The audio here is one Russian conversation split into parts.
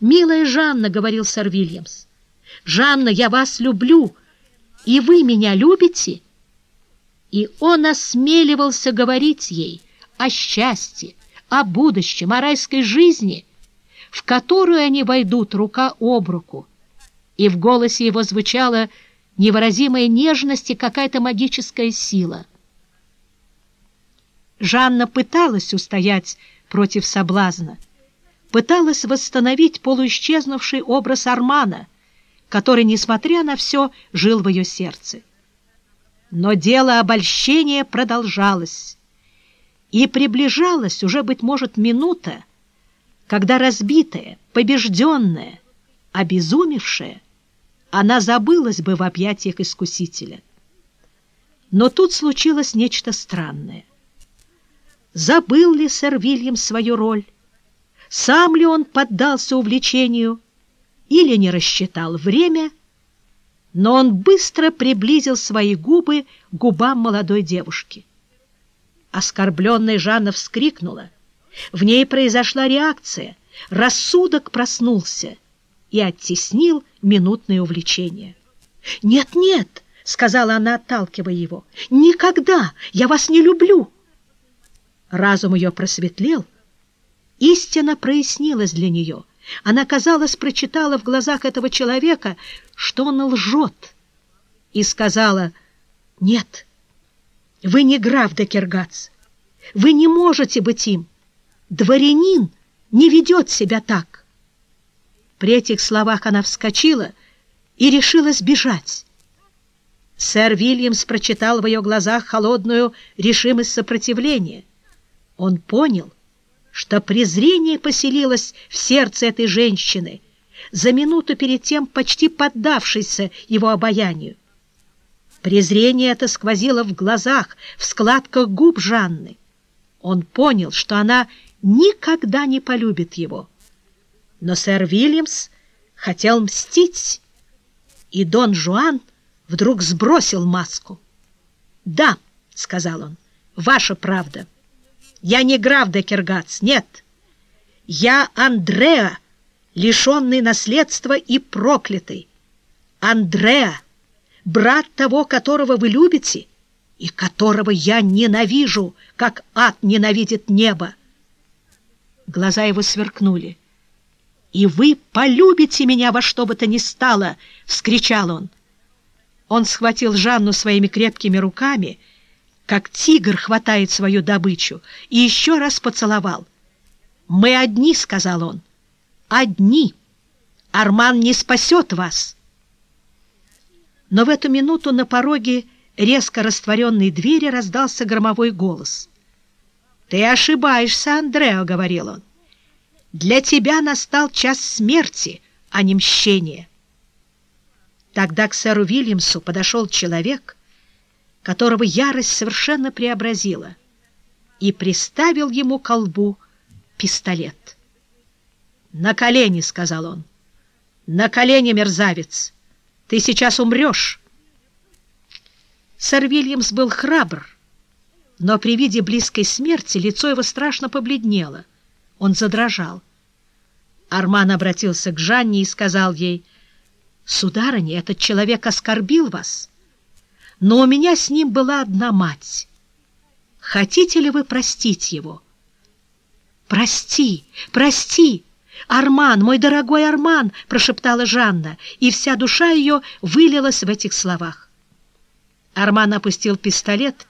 «Милая Жанна», — говорил сэр Вильямс, — «Жанна, я вас люблю, и вы меня любите?» И он осмеливался говорить ей о счастье, о будущем, о райской жизни, в которую они войдут рука об руку. И в голосе его звучала невыразимая нежность и какая-то магическая сила. Жанна пыталась устоять против соблазна, пыталась восстановить полуисчезнувший образ Армана, который, несмотря на все, жил в ее сердце. Но дело обольщения продолжалось, и приближалась уже, быть может, минута, когда разбитая, побежденная, обезумевшая, она забылась бы в объятиях искусителя. Но тут случилось нечто странное. Забыл ли сэр Вильям свою роль? Сам ли он поддался увлечению или не рассчитал время? Но он быстро приблизил свои губы к губам молодой девушки. Оскорбленная Жанна вскрикнула. В ней произошла реакция. Рассудок проснулся и оттеснил минутное увлечение. «Нет, нет!» — сказала она, отталкивая его. «Никогда! Я вас не люблю!» Разум ее просветлел, истина прояснилась для нее. Она, казалось, прочитала в глазах этого человека, что он лжет, и сказала, «Нет, вы не граф Декергац, вы не можете быть им. Дворянин не ведет себя так». При этих словах она вскочила и решила сбежать. Сэр Вильямс прочитал в ее глазах холодную решимость сопротивления. Он понял, что презрение поселилось в сердце этой женщины, за минуту перед тем почти поддавшейся его обаянию. Презрение это сквозило в глазах, в складках губ Жанны. Он понял, что она никогда не полюбит его. Но сэр Вильямс хотел мстить, и Дон Жуан вдруг сбросил маску. «Да», — сказал он, — «ваша правда». Я не граф Декергац, нет. Я Андреа, лишенный наследства и проклятый. Андреа, брат того, которого вы любите и которого я ненавижу, как ад ненавидит небо. Глаза его сверкнули. «И вы полюбите меня во что бы то ни стало!» — вскричал он. Он схватил Жанну своими крепкими руками — как тигр хватает свою добычу, и еще раз поцеловал. «Мы одни», — сказал он, — «одни. Арман не спасет вас». Но в эту минуту на пороге резко растворенной двери раздался громовой голос. «Ты ошибаешься, Андрео», — говорил он. «Для тебя настал час смерти, а не мщения». Тогда к сэру Вильямсу подошел человек, которого ярость совершенно преобразила, и приставил ему к колбу пистолет. «На колени!» — сказал он. «На колени, мерзавец! Ты сейчас умрешь!» Сэр Вильямс был храбр, но при виде близкой смерти лицо его страшно побледнело. Он задрожал. Арман обратился к Жанне и сказал ей, «Сударыня, этот человек оскорбил вас» но у меня с ним была одна мать. Хотите ли вы простить его? «Прости, прости! Арман, мой дорогой Арман!» — прошептала Жанна, и вся душа ее вылилась в этих словах. Арман опустил пистолет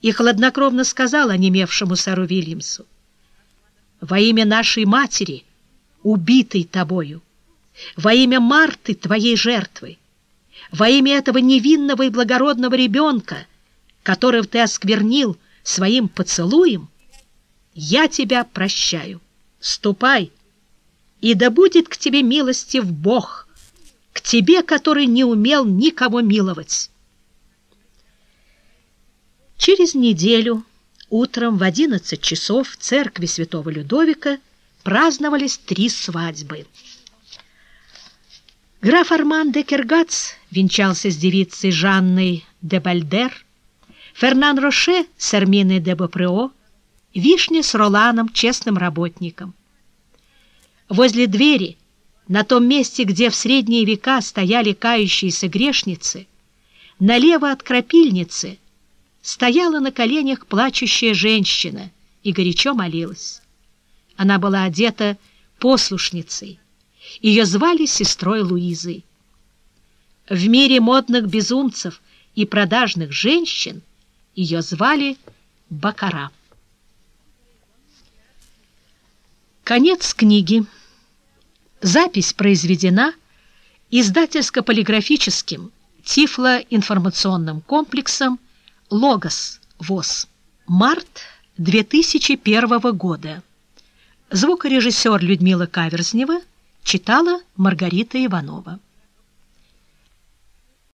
и хладнокровно сказал онемевшему сэру Вильямсу, «Во имя нашей матери, убитой тобою, во имя Марты, твоей жертвы, во имя этого невинного и благородного ребенка, которого ты осквернил своим поцелуем, я тебя прощаю. Ступай, и да будет к тебе милостив Бог, к тебе, который не умел никого миловать. Через неделю утром в одиннадцать часов в церкви святого Людовика праздновались три свадьбы. Граф Арман де Кергац венчался с девицей Жанной де Бальдер, Фернан Роше с Эрминой де Бопрео, Вишня с Роланом, честным работником. Возле двери На том месте, где в средние века стояли кающиеся грешницы, налево от крапильницы стояла на коленях плачущая женщина и горячо молилась. Она была одета послушницей. Ее звали сестрой Луизой. В мире модных безумцев и продажных женщин ее звали Бакара. Конец книги. Запись произведена издательско-полиграфическим тифлоинформационным комплексом «Логос» ВОЗ. Март 2001 года. Звукорежиссер Людмила Каверзнева читала Маргарита Иванова.